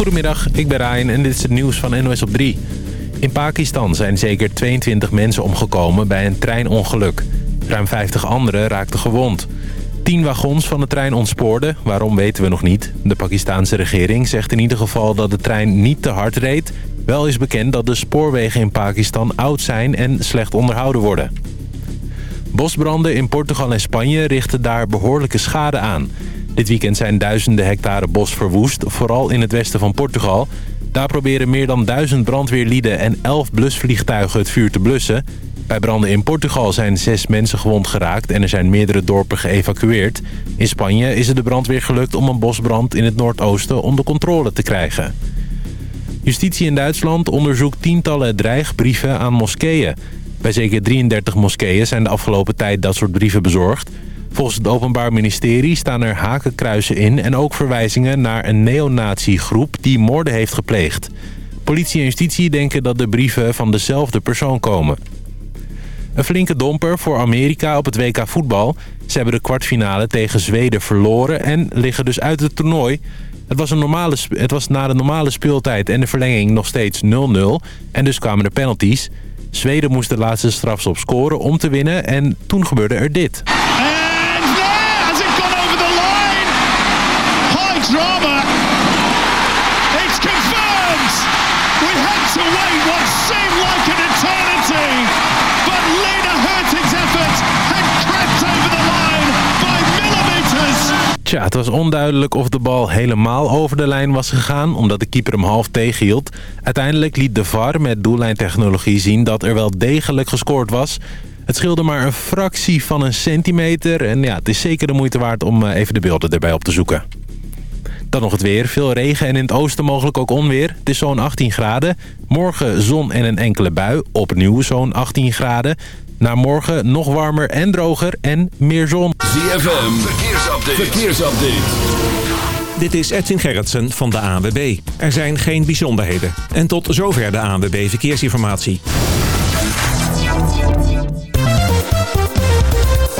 Goedemiddag, ik ben Ryan en dit is het nieuws van NOS op 3. In Pakistan zijn zeker 22 mensen omgekomen bij een treinongeluk. Ruim 50 anderen raakten gewond. 10 wagons van de trein ontspoorden, waarom weten we nog niet. De Pakistanse regering zegt in ieder geval dat de trein niet te hard reed. Wel is bekend dat de spoorwegen in Pakistan oud zijn en slecht onderhouden worden. Bosbranden in Portugal en Spanje richten daar behoorlijke schade aan. Dit weekend zijn duizenden hectare bos verwoest, vooral in het westen van Portugal. Daar proberen meer dan duizend brandweerlieden en elf blusvliegtuigen het vuur te blussen. Bij branden in Portugal zijn zes mensen gewond geraakt en er zijn meerdere dorpen geëvacueerd. In Spanje is het de brandweer gelukt om een bosbrand in het noordoosten onder controle te krijgen. Justitie in Duitsland onderzoekt tientallen dreigbrieven aan moskeeën. Bij zeker 33 moskeeën zijn de afgelopen tijd dat soort brieven bezorgd. Volgens het Openbaar Ministerie staan er hakenkruisen in... en ook verwijzingen naar een neonazi-groep die moorden heeft gepleegd. Politie en justitie denken dat de brieven van dezelfde persoon komen. Een flinke domper voor Amerika op het WK voetbal. Ze hebben de kwartfinale tegen Zweden verloren en liggen dus uit het toernooi. Het was, een normale, het was na de normale speeltijd en de verlenging nog steeds 0-0. En dus kwamen er penalties. Zweden moest de laatste strafstop scoren om te winnen en toen gebeurde er dit. Tja, het was onduidelijk of de bal helemaal over de lijn was gegaan... omdat de keeper hem half tegenhield. Uiteindelijk liet de VAR met doellijntechnologie zien dat er wel degelijk gescoord was... Het scheelde maar een fractie van een centimeter. En ja, het is zeker de moeite waard om eh, even de beelden erbij op te zoeken. Dan nog het weer. Veel regen en in het oosten mogelijk ook onweer. Het is zo'n 18 graden. Morgen zon en een enkele bui. Opnieuw zo'n 18 graden. Na morgen nog warmer en droger en meer zon. ZFM, verkeersupdate. verkeersupdate. Dit is Edwin Gerritsen van de ANWB. Er zijn geen bijzonderheden. En tot zover de ANWB Verkeersinformatie.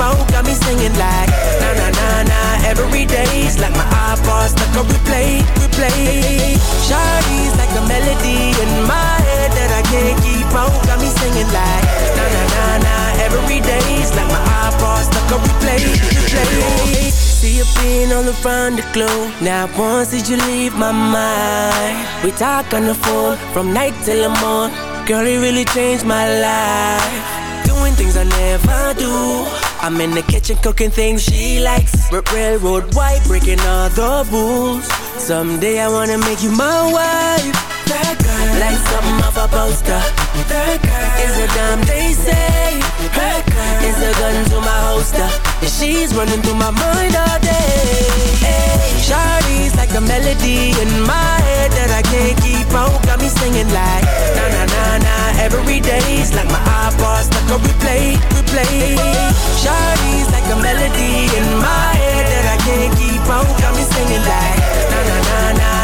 out. Got me singing like na na na na every day's like my iPod stuck on replay, replay. Shawty's like a melody in my head that I can't keep out. Got me singing like na na na na every day's like my iPod stuck on replay, replay. See you being all around the globe. Now once did you leave my mind? We talk on the phone from night till the morning. Girl, it really changed my life. Doing things I never do. I'm in the kitchen cooking things she likes. R railroad white, breaking all the rules. Someday I wanna make you my wife. That girl, like something off a poster. That girl is a damn they say. That is a gun to my holster. And she's running through my mind all day. Hey, Shawty's like a melody in my head that I can't keep out. Got me singing like na na na na every day's like my iPod stuck on replay, replay. Shawty's like a melody in my head that I can't keep out. Got me singing like na na na na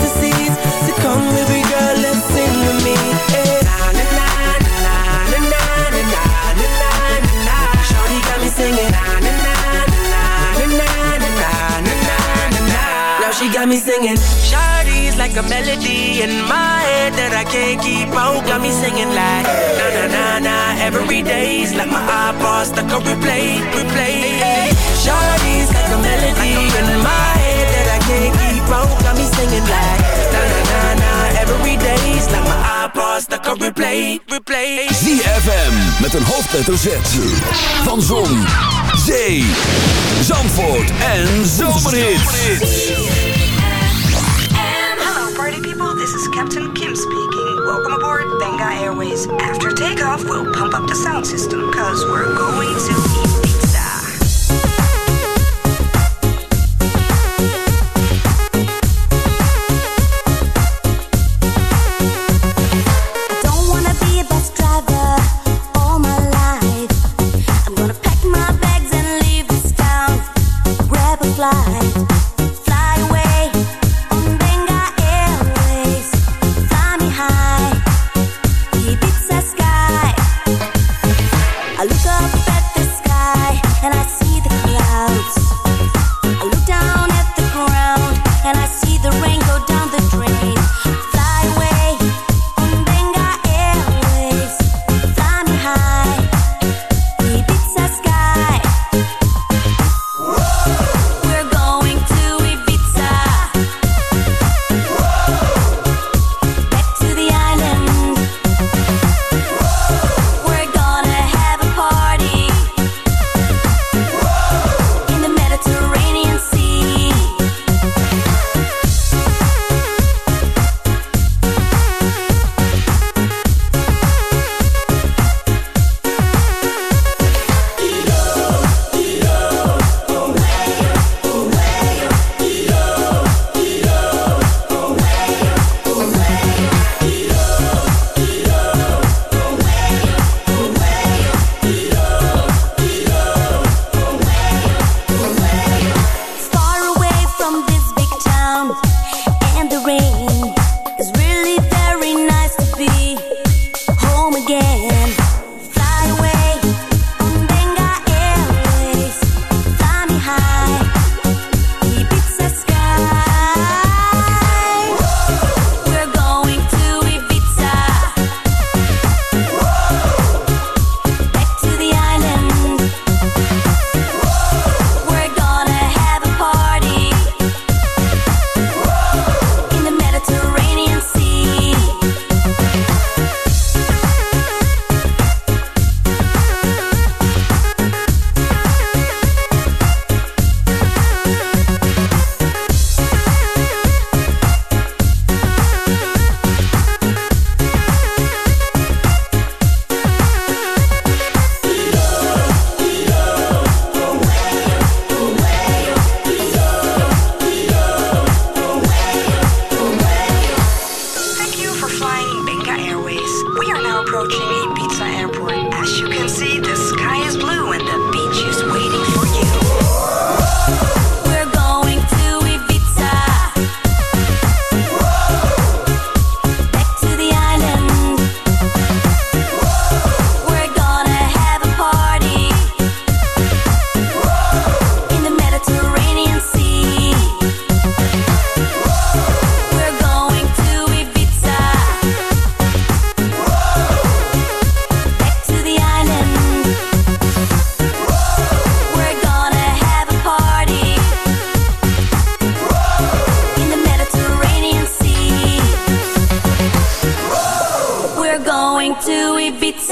Got me singing. Shawty's like a melody in my head that I can't keep out. Got me singing like na na na na. Every day's like my iPod stuck on replay, replay. Shawty's like a melody in my head that I can't keep out. Got me singing like na na na na. Every day's like my iPod stuck on replay, replay. ZFM met een hoofdletter Z. Van Zon, Zee, Zandvoort en Zomerhits. Captain Kim speaking. Welcome aboard Benga Airways. After takeoff, we'll pump up the sound system because we're going to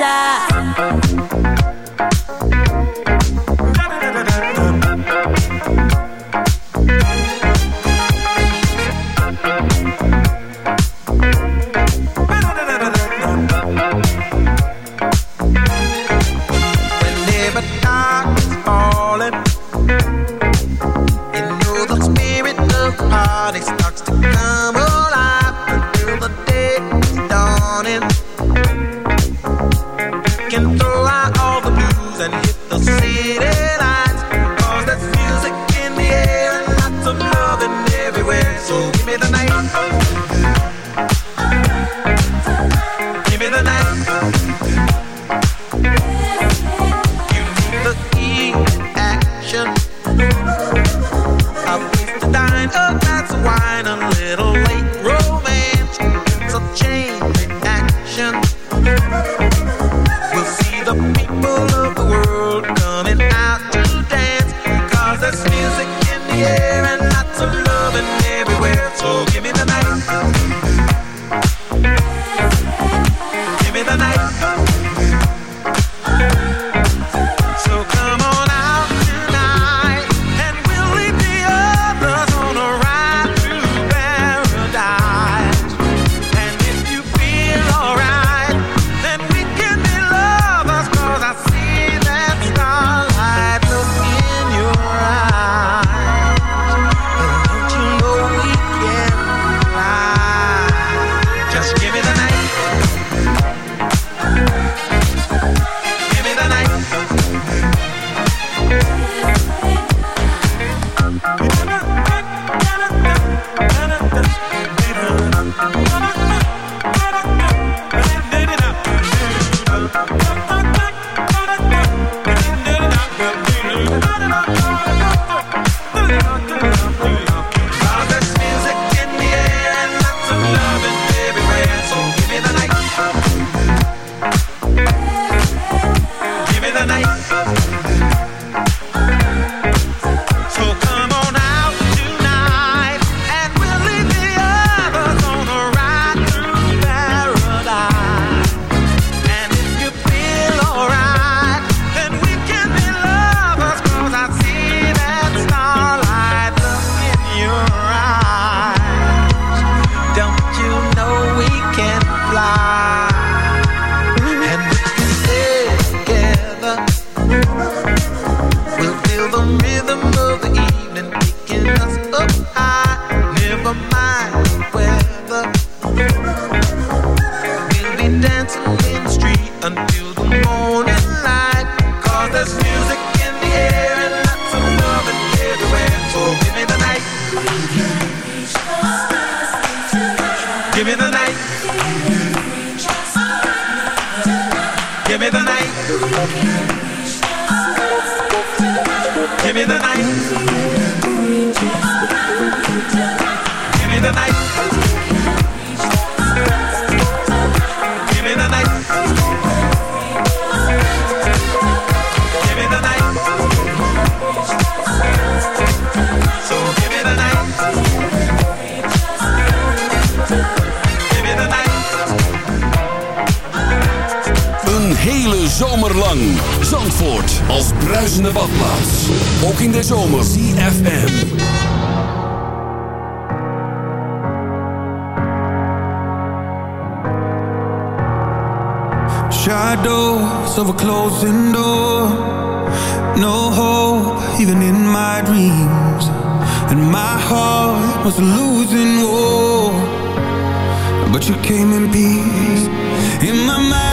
あ zomerlang. Zandvoort als bruisende badplaats. Ook in de zomer. CFM. Shadows of a closing door. No hope even in my dreams. And my heart was losing war. But you came in peace. In my mind.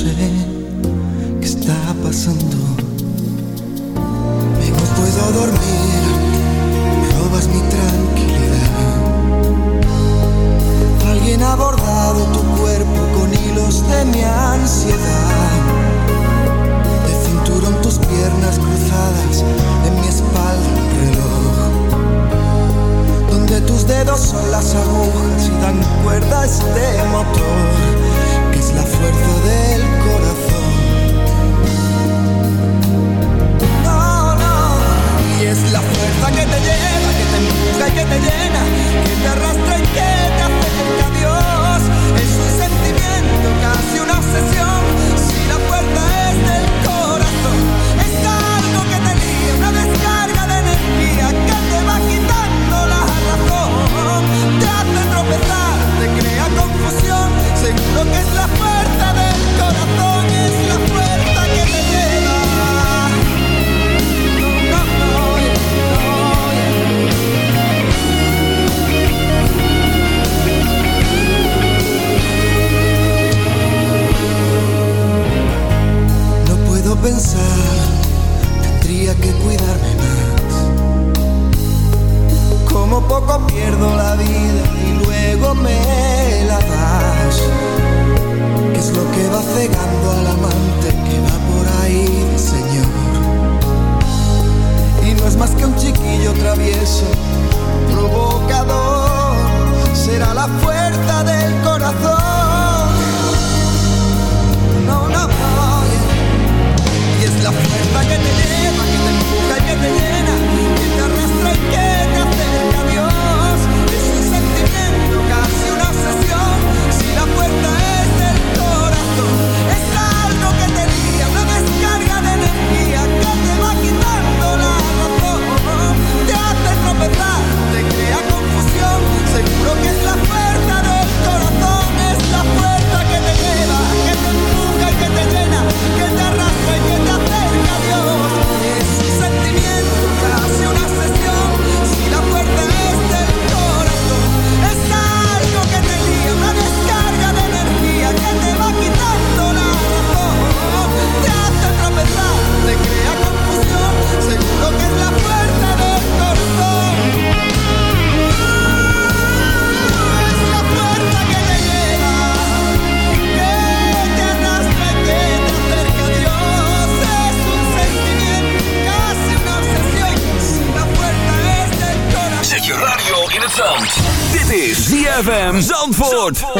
sé qué está pasando. Pero no puedo dormir. Zandvoort.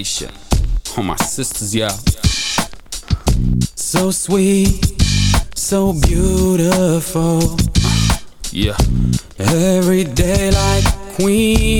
Aisha. All oh, my sisters, yeah. So sweet, so beautiful. Uh, yeah. Every day like queen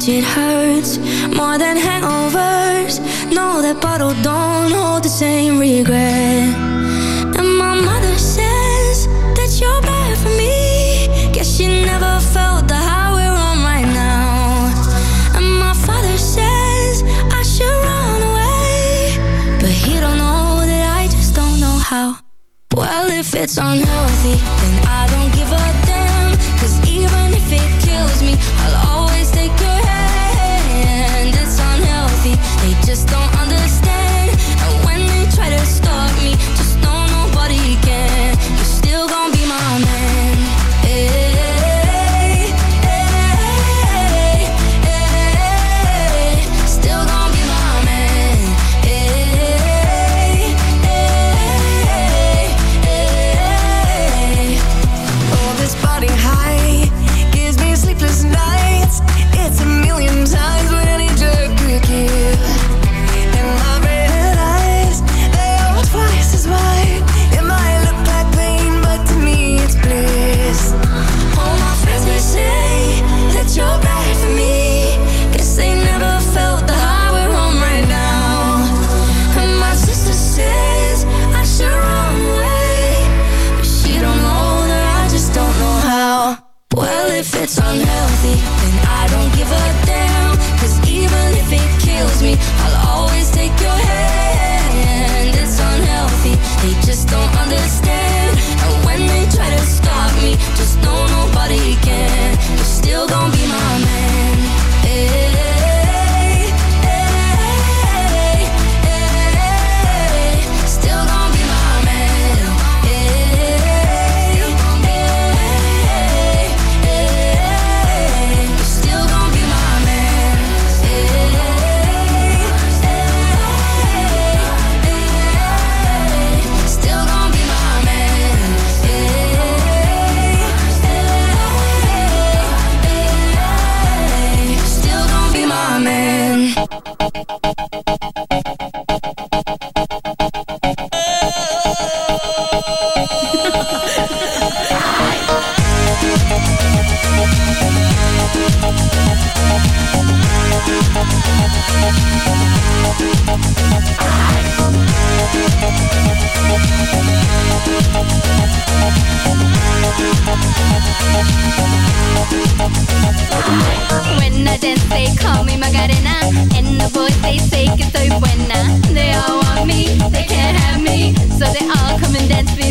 watch it hurt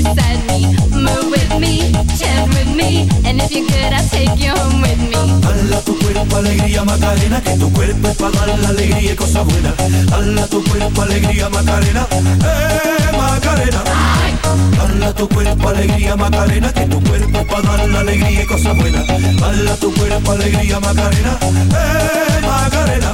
Move with me, with me. And if you're good, I'll take you home with me. Tu cuerpo alegría Macarena, que tu cuerpo para alegría tu cuerpo alegría Macarena, eh Macarena. Tu cuerpo alegría Macarena, que tu cuerpo para alegría tu cuerpo alegría Macarena, eh Macarena.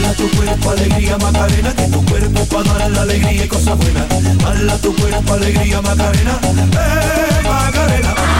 Hala tu cuerpo alegría Macarena, que tu cuerpo para dar la alegría y cosas buenas. Hala tu cuerpo alegría Macarena, eh Macarena.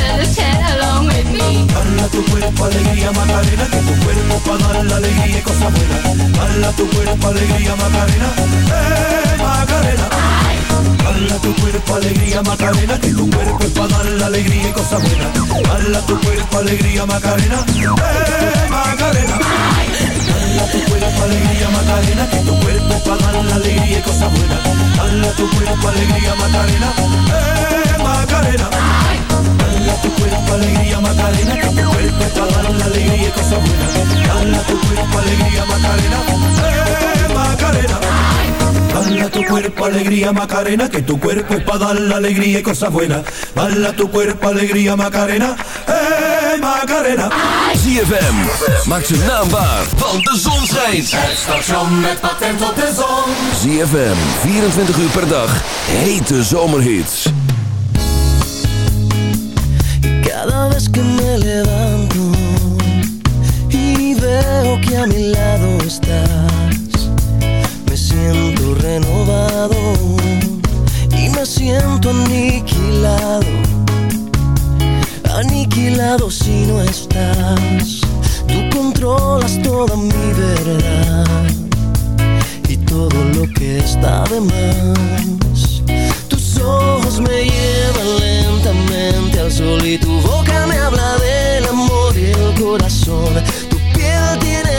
chat along with me tu cuerpo Macarena, que tu cuerpo para dar la alegría y cosas buenas. Hala tu cuerpo alegría Macarena, eh Macarena. Hala tu cuerpo alegría Macarena, que tu cuerpo es para dar la alegría y cosas buenas. Tu cuerpo alegría Macarena, eh Macarena. Hala tu cuerpo alegría Macarena, tu cuerpo es para dar la alegría y cosas buenas. Hala tu cuerpo alegría Macarena, eh Macarena. Hala tu cuerpo alegría Macarena, que tu cuerpo es para dar la alegría y cosas buenas. Hala tu cuerpo alegría Macarena, eh Macarena. Hala tu cuerpo alegría Macarena, que tu cuerpo es para dar la alegría y cosas buenas. Hala tu cuerpo alegría Macarena, eh Macarena. ZFM, maak zijn naam waar, want de zon schijnt. Het station met patent op de zon. ZFM, 24 uur per dag, hete zomerhits. Me levanto y veo que a mi lado estás, me siento renovado y me siento aniquilado, aniquilado si no estás. Tú controlas toda mi verdad y todo lo que está de más. Tus ojos me llevan lentamente al sol y tu boca me habla corazón. Tu piel tiene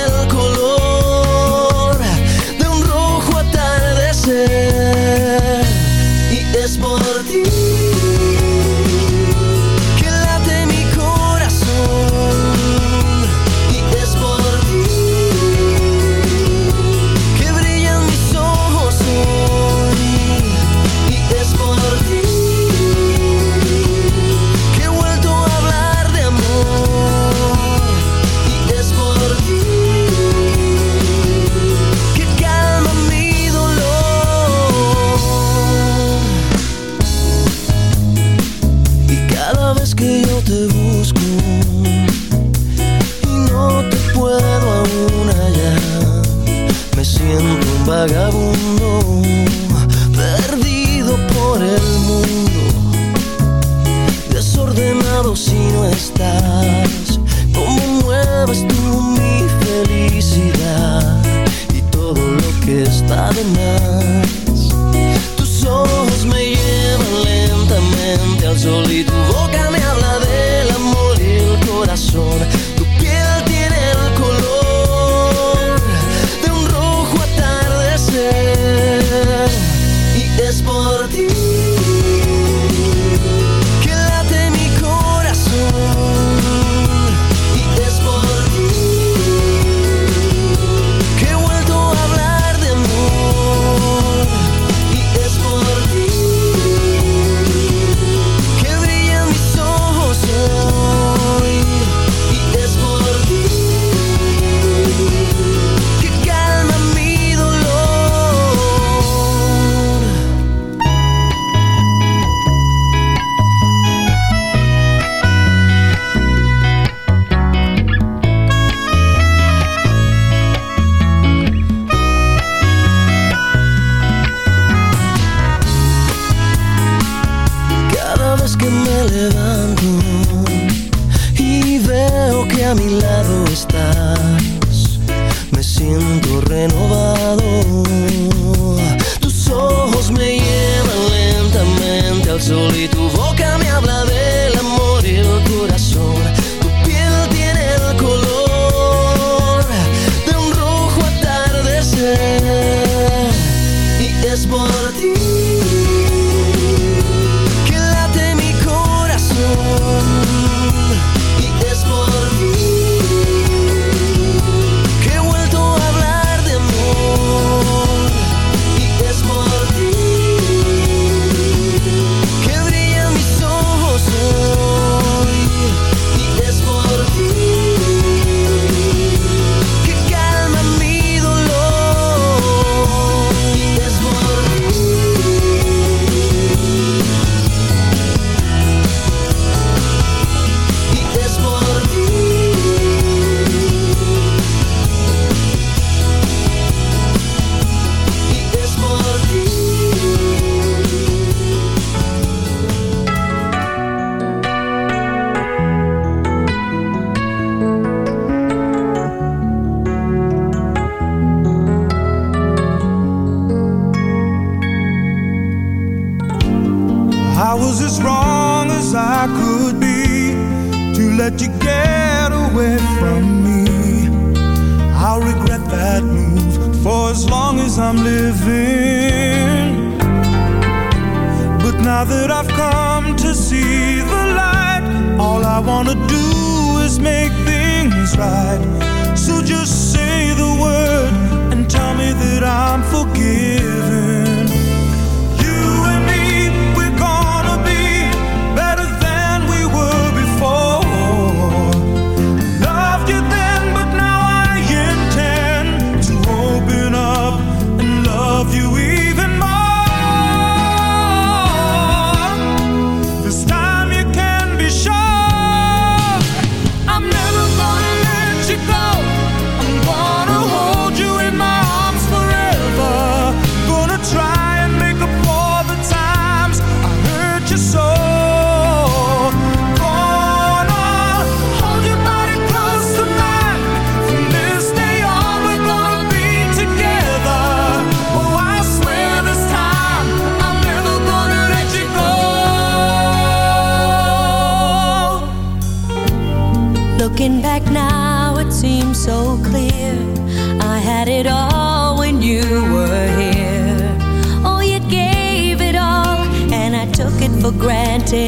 But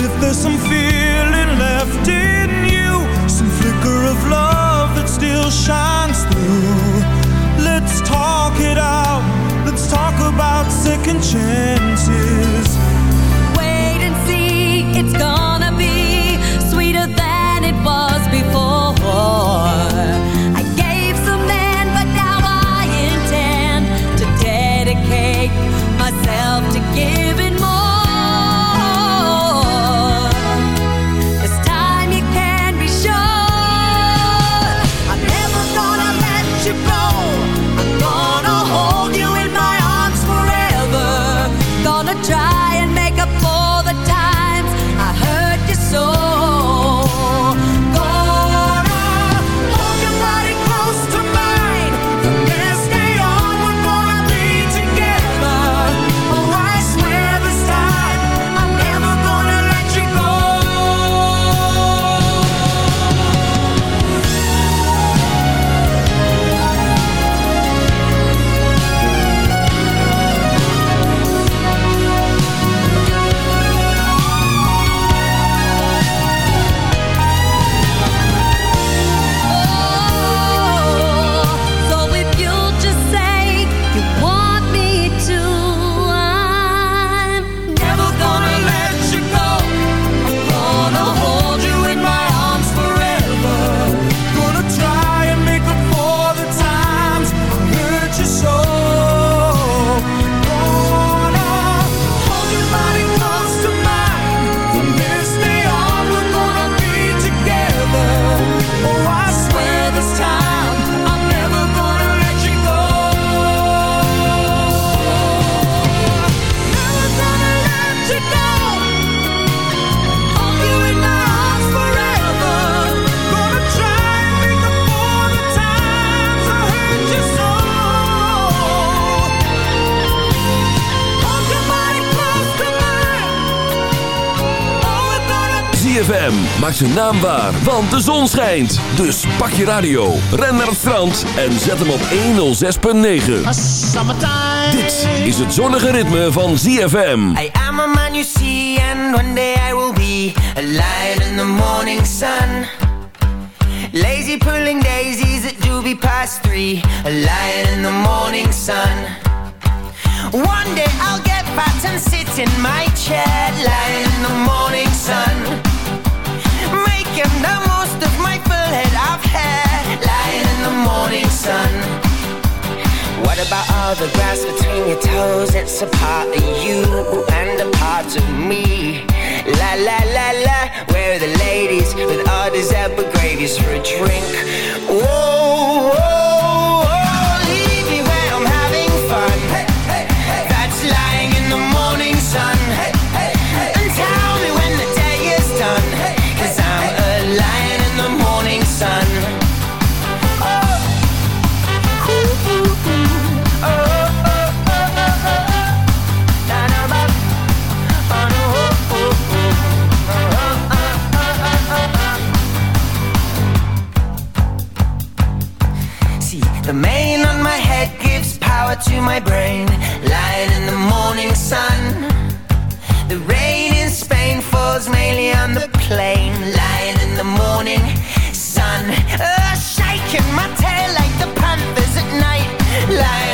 if there's some Maak zijn naam waar, want de zon schijnt. Dus pak je radio, ren naar het strand en zet hem op 106.9. Dit is het zonnige ritme van ZFM. I am a man you see, and one day I will be a lion in the morning sun. Lazy pulling daisies at doobie past three, a lion in the morning sun. One day I'll get fat and sit in my chair, lying in the morning sun. The most of my full head of hair, lying in the morning sun. What about all the grass between your toes? It's a part of you and a part of me. La la la la, where are the ladies with all these apple gravies for a drink? Whoa, whoa, See, the mane on my head gives power to my brain. Lying in the morning sun. The rain in Spain falls mainly on the plain. Lying in the morning sun. Uh, shaking my tail like the panthers at night. Lying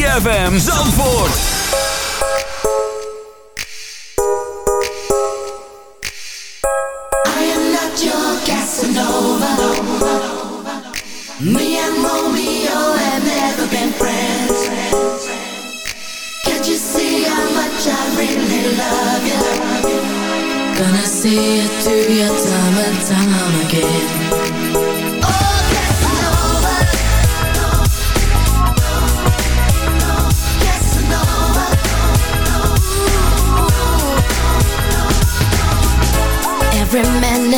ZFM Zandvoort. I am not your Casanova. Me and Romeo have never been friends. Can't you see how much I really love you? Gonna see it through your time and time again.